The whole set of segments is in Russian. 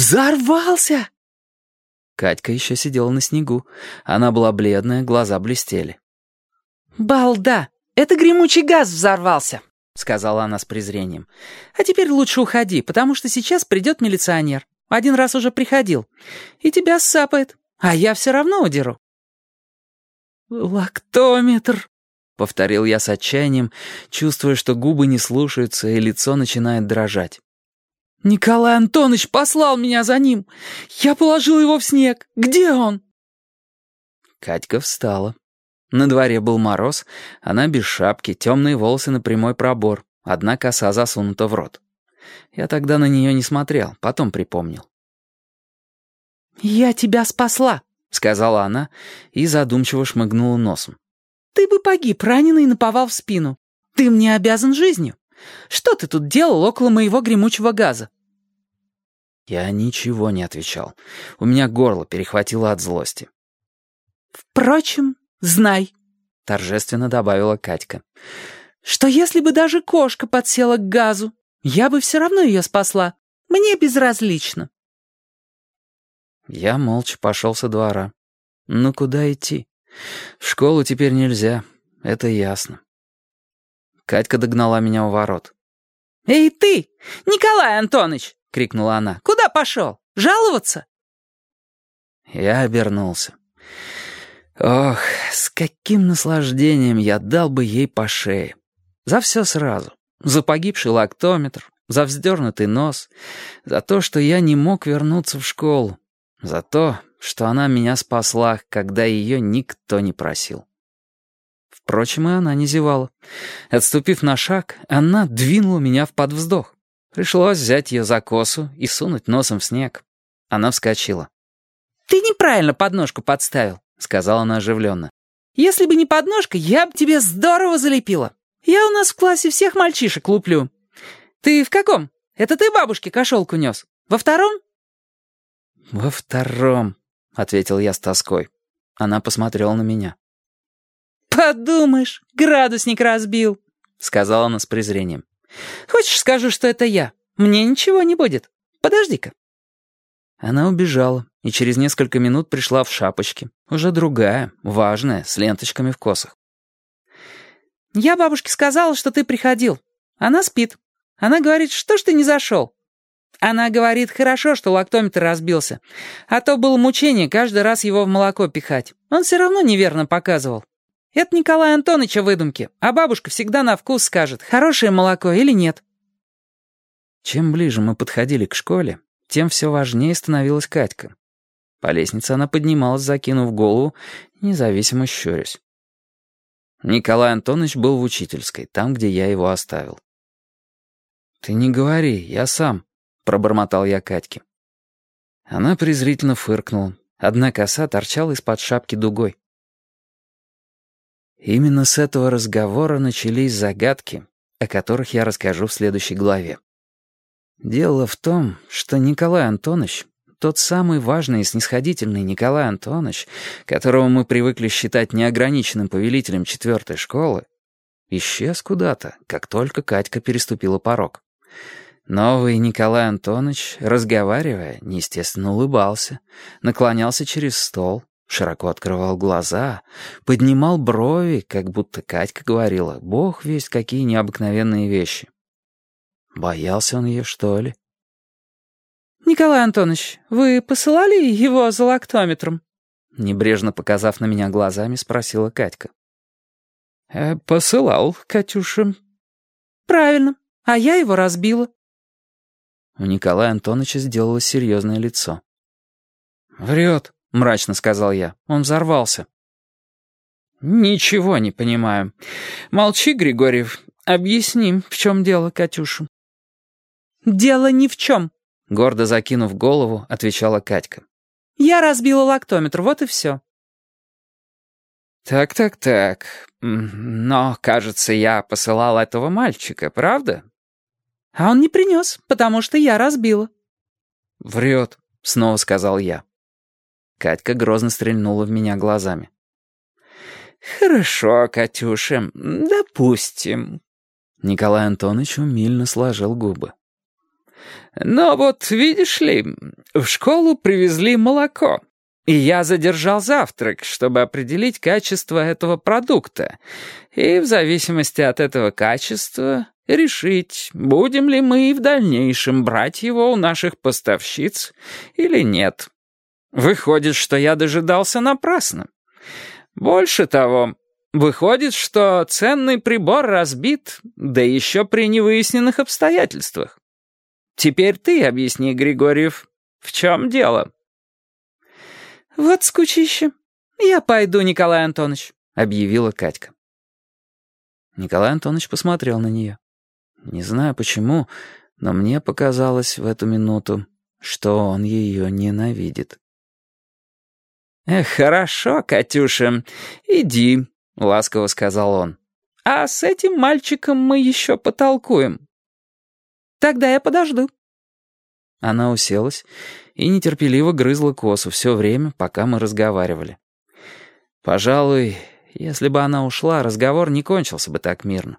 Взорвался!» Катька еще сидела на снегу. Она была бледная, глаза блестели. «Балда! Это гремучий газ взорвался!» — сказала она с презрением. «А теперь лучше уходи, потому что сейчас придет милиционер. Один раз уже приходил. И тебя сапает, а я все равно удеру». «Лактометр», — повторил я с отчаянием, чувствуя, что губы не слушаются и лицо начинает дрожать. «Николай Антонович послал меня за ним. Я положил его в снег. Где он?» Катька встала. На дворе был мороз, она без шапки, темные волосы на прямой пробор, одна коса засунута в рот. Я тогда на нее не смотрел, потом припомнил. «Я тебя спасла», — сказала она и задумчиво шмыгнула носом. «Ты бы погиб, раненый, наповал в спину. Ты мне обязан жизнью. Что ты тут делал около моего гремучего газа?» Я ничего не отвечал. У меня горло перехватило от злости. «Впрочем, знай», — торжественно добавила Катька, «что если бы даже кошка подсела к газу, я бы все равно ее спасла. Мне безразлично». Я молча пошел со двора. Ну куда идти? В школу теперь нельзя, это ясно. Катька догнала меня у ворот. «Эй ты, Николай Антонович!» — крикнула она. «Куда пошел? Жаловаться?» Я обернулся. Ох, с каким наслаждением я дал бы ей по шее. За все сразу. За погибший лактометр, за вздернутый нос, за то, что я не мог вернуться в школу, за то, что она меня спасла, когда ее никто не просил. Впрочем, и она не зевала. Отступив на шаг, она двинула меня в подвздох. Пришлось взять ее за косу и сунуть носом в снег. Она вскочила. «Ты неправильно подножку подставил», — сказала она оживленно. «Если бы не подножка, я бы тебе здорово залепила. Я у нас в классе всех мальчишек луплю. Ты в каком? Это ты бабушке кошелку нес? Во втором?» «Во втором», — ответил я с тоской. Она посмотрела на меня. «Подумаешь, градусник разбил», — сказала она с презрением. «Хочешь, скажу, что это я? Мне ничего не будет. Подожди-ка». Она убежала и через несколько минут пришла в шапочке. Уже другая, важная, с ленточками в косах. «Я бабушке сказала, что ты приходил. Она спит. Она говорит, что ж ты не зашел?» Она говорит, хорошо, что лактометр разбился. А то было мучение каждый раз его в молоко пихать. Он все равно неверно показывал. Это Николай Антоновича выдумки, а бабушка всегда на вкус скажет, хорошее молоко или нет. Чем ближе мы подходили к школе, тем все важнее становилась Катька. По лестнице она поднималась, закинув голову, независимо щурясь. Николай Антонович был в учительской, там, где я его оставил. «Ты не говори, я сам», — пробормотал я Катьке. Она презрительно фыркнула. Одна коса торчала из-под шапки дугой. Именно с этого разговора начались загадки, о которых я расскажу в следующей главе. Дело в том, что Николай Антонович, тот самый важный и снисходительный Николай Антонович, которого мы привыкли считать неограниченным повелителем четвертой школы, исчез куда-то, как только Катька переступила порог. Новый Николай Антонович, разговаривая, неестественно улыбался, наклонялся через стол, широко открывал глаза, поднимал брови, как будто Катька говорила, «Бог весть какие необыкновенные вещи». Боялся он ее, что ли? «Николай Антонович, вы посылали его за лактометром?» Небрежно показав на меня глазами, спросила Катька. «Э, «Посылал, Катюша». «Правильно, а я его разбила». У Николая Антоновича сделалось серьезное лицо. «Врет», — мрачно сказал я. «Он взорвался». «Ничего не понимаю. Молчи, Григорьев. Объясним, в чем дело, Катюша». «Дело ни в чем», — гордо закинув голову, отвечала Катька. «Я разбила лактометр, вот и все». «Так-так-так. Но, кажется, я посылал этого мальчика, правда?» «А он не принес, потому что я разбила». «Врет», — снова сказал я. Катька грозно стрельнула в меня глазами. «Хорошо, Катюша, допустим». Николай Антонович умильно сложил губы. «Но вот, видишь ли, в школу привезли молоко, и я задержал завтрак, чтобы определить качество этого продукта, и в зависимости от этого качества решить, будем ли мы и в дальнейшем брать его у наших поставщиц или нет. Выходит, что я дожидался напрасно. Больше того, выходит, что ценный прибор разбит, да еще при невыясненных обстоятельствах. Теперь ты объясни, Григорьев, в чем дело?» «Вот скучище. Я пойду, Николай Антонович», — объявила Катька. Николай Антонович посмотрел на нее. Не знаю почему, но мне показалось в эту минуту, что он ее ненавидит. «Эх, хорошо, Катюша, иди», — ласково сказал он. «А с этим мальчиком мы еще потолкуем». «Тогда я подожду». Она уселась и нетерпеливо грызла косу все время, пока мы разговаривали. Пожалуй, если бы она ушла, разговор не кончился бы так мирно.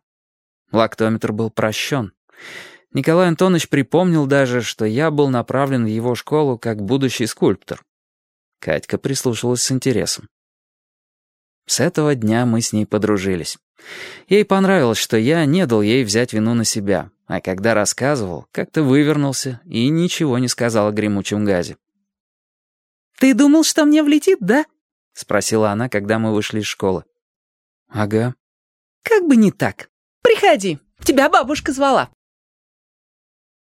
Лактометр был прощен. Николай Антонович припомнил даже, что я был направлен в его школу как будущий скульптор. Катька прислушалась с интересом. С этого дня мы с ней подружились. Ей понравилось, что я не дал ей взять вину на себя, а когда рассказывал, как-то вывернулся и ничего не сказал о гремучем газе. «Ты думал, что мне влетит, да?» — спросила она, когда мы вышли из школы. «Ага». «Как бы не так. Приходи, тебя бабушка звала».